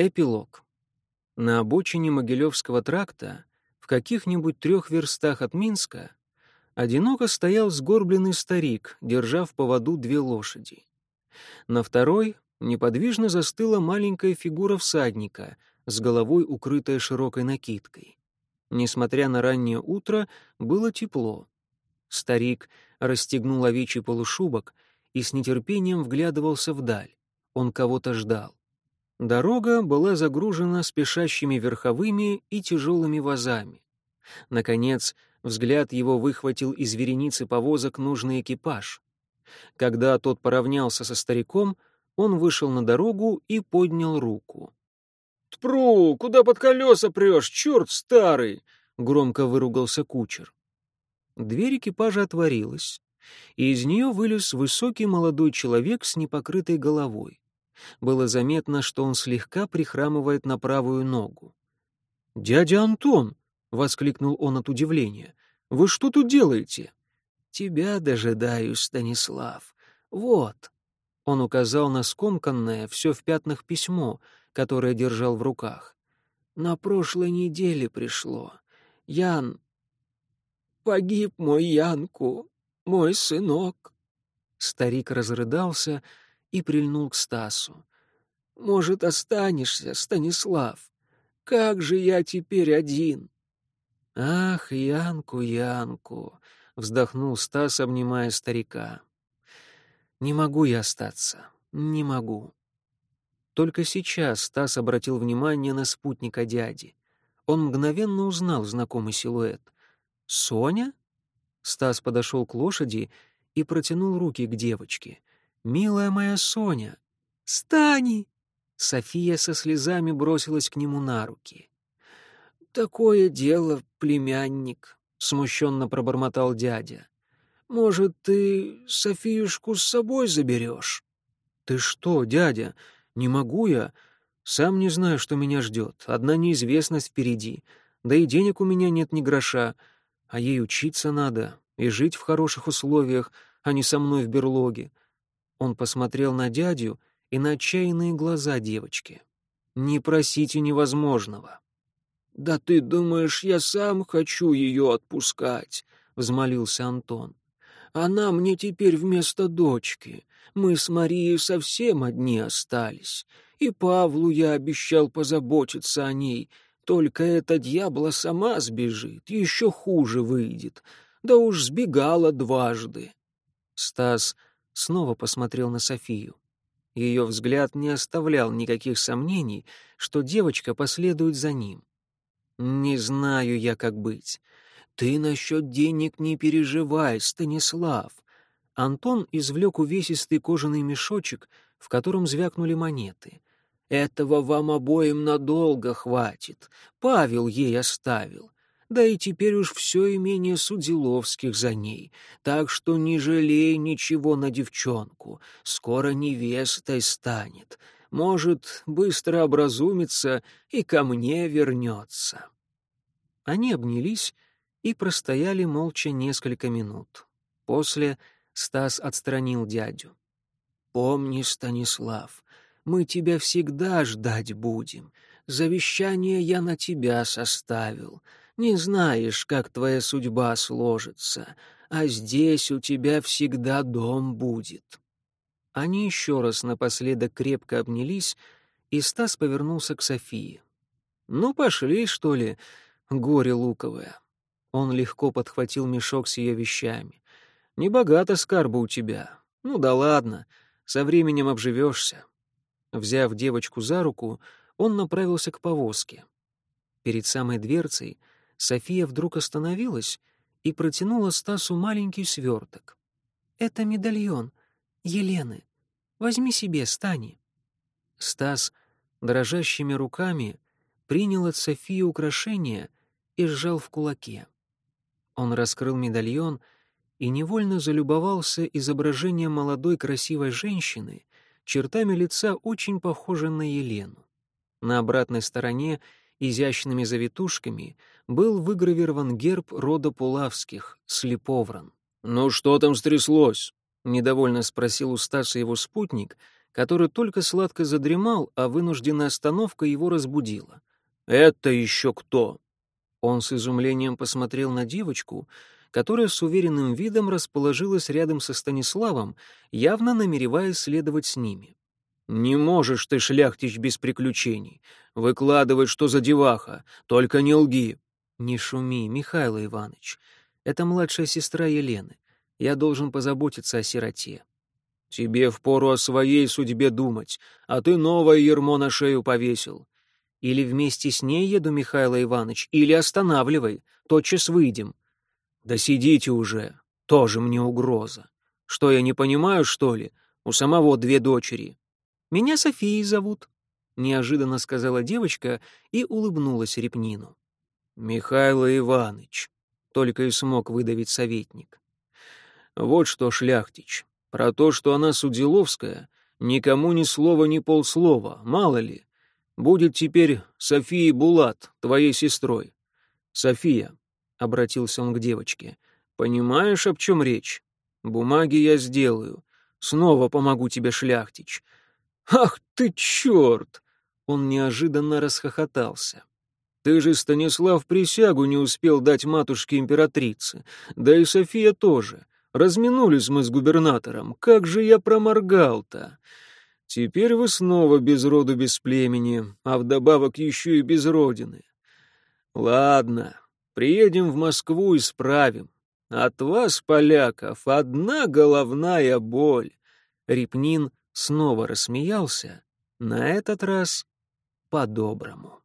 Эпилог. На обочине Могилевского тракта, в каких-нибудь трех верстах от Минска, одиноко стоял сгорбленный старик, держа в поводу две лошади. На второй неподвижно застыла маленькая фигура всадника, с головой укрытая широкой накидкой. Несмотря на раннее утро, было тепло. Старик расстегнул овечий полушубок и с нетерпением вглядывался вдаль. Он кого-то ждал. Дорога была загружена спешащими верховыми и тяжелыми вазами. Наконец, взгляд его выхватил из вереницы повозок нужный экипаж. Когда тот поравнялся со стариком, он вышел на дорогу и поднял руку. «Тпру, куда под колеса прешь, черт старый!» — громко выругался кучер. Дверь экипажа отворилась, и из нее вылез высокий молодой человек с непокрытой головой. Было заметно, что он слегка прихрамывает на правую ногу. «Дядя Антон!» — воскликнул он от удивления. «Вы что тут делаете?» «Тебя дожидаюсь, Станислав. Вот». Он указал на скомканное, все в пятнах письмо, которое держал в руках. «На прошлой неделе пришло. Ян... Погиб мой Янку, мой сынок». Старик разрыдался и прильнул к Стасу. «Может, останешься, Станислав? Как же я теперь один?» «Ах, Янку, Янку!» — вздохнул Стас, обнимая старика. «Не могу я остаться, не могу». Только сейчас Стас обратил внимание на спутника дяди. Он мгновенно узнал знакомый силуэт. «Соня?» Стас подошел к лошади и протянул руки к девочке. «Милая моя Соня!» «Стани!» София со слезами бросилась к нему на руки. «Такое дело, племянник», — смущенно пробормотал дядя. «Может, ты Софиюшку с собой заберешь?» «Ты что, дядя? Не могу я. Сам не знаю, что меня ждет. Одна неизвестность впереди. Да и денег у меня нет ни гроша. А ей учиться надо и жить в хороших условиях, а не со мной в берлоге. Он посмотрел на дядю и на отчаянные глаза девочки. «Не просите невозможного». «Да ты думаешь, я сам хочу ее отпускать?» — взмолился Антон. «Она мне теперь вместо дочки. Мы с Марией совсем одни остались. И Павлу я обещал позаботиться о ней. Только эта дьябла сама сбежит, еще хуже выйдет. Да уж сбегала дважды». Стас снова посмотрел на Софию. Ее взгляд не оставлял никаких сомнений, что девочка последует за ним. «Не знаю я, как быть. Ты насчет денег не переживай, Станислав». Антон извлек увесистый кожаный мешочек, в котором звякнули монеты. «Этого вам обоим надолго хватит. Павел ей оставил. Да и теперь уж все имение Судзиловских за ней, так что не жалей ничего на девчонку, скоро невестой станет, может, быстро образумится и ко мне вернется». Они обнялись и простояли молча несколько минут. После Стас отстранил дядю. «Помни, Станислав, мы тебя всегда ждать будем. Завещание я на тебя составил. Не знаешь, как твоя судьба сложится, а здесь у тебя всегда дом будет». Они еще раз напоследок крепко обнялись, и Стас повернулся к Софии. «Ну, пошли, что ли, горе луковое». Он легко подхватил мешок с ее вещами. «Небогато скарба у тебя. Ну да ладно, со временем обживешься». Взяв девочку за руку, он направился к повозке. Перед самой дверцей София вдруг остановилась и протянула Стасу маленький сверток. «Это медальон Елены. Возьми себе, Стани». Стас дрожащими руками принял от Софии украшение и сжал в кулаке. Он раскрыл медальон и невольно залюбовался изображением молодой красивой женщины, чертами лица очень похожей на Елену. На обратной стороне изящными завитушками был выгравирован герб рода Пулавских, Слеповран. «Ну что там стряслось?» — недовольно спросил у Стаса его спутник, который только сладко задремал, а вынужденная остановка его разбудила. «Это еще кто?» Он с изумлением посмотрел на девочку, которая с уверенным видом расположилась рядом со Станиславом, явно намереваясь следовать с ними. «Не можешь ты, шляхтич, без приключений. Выкладывай, что за деваха, только не лги». «Не шуми, Михаил Иванович. Это младшая сестра Елены. Я должен позаботиться о сироте». «Тебе впору о своей судьбе думать, а ты новое ермо на шею повесил. Или вместе с ней еду, Михаил Иванович, или останавливай, тотчас выйдем». «Да сидите уже, тоже мне угроза. Что, я не понимаю, что ли? У самого две дочери». «Меня Софией зовут», — неожиданно сказала девочка и улыбнулась Репнину. «Михаил Иванович», — только и смог выдавить советник. «Вот что, Шляхтич, про то, что она Судиловская, никому ни слова, ни полслова, мало ли. Будет теперь София Булат, твоей сестрой. София, — обратился он к девочке, — понимаешь, об чем речь? Бумаги я сделаю. Снова помогу тебе, шляхтич. Ах ты черт! Он неожиданно расхохотался. Ты же, Станислав, присягу не успел дать матушке императрице, да и София тоже. Разминулись мы с губернатором. Как же я проморгал-то! Теперь вы снова без роду, без племени, а вдобавок еще и без родины. Ладно, приедем в Москву и справим. От вас, поляков, одна головная боль. Репнин снова рассмеялся, на этот раз по-доброму.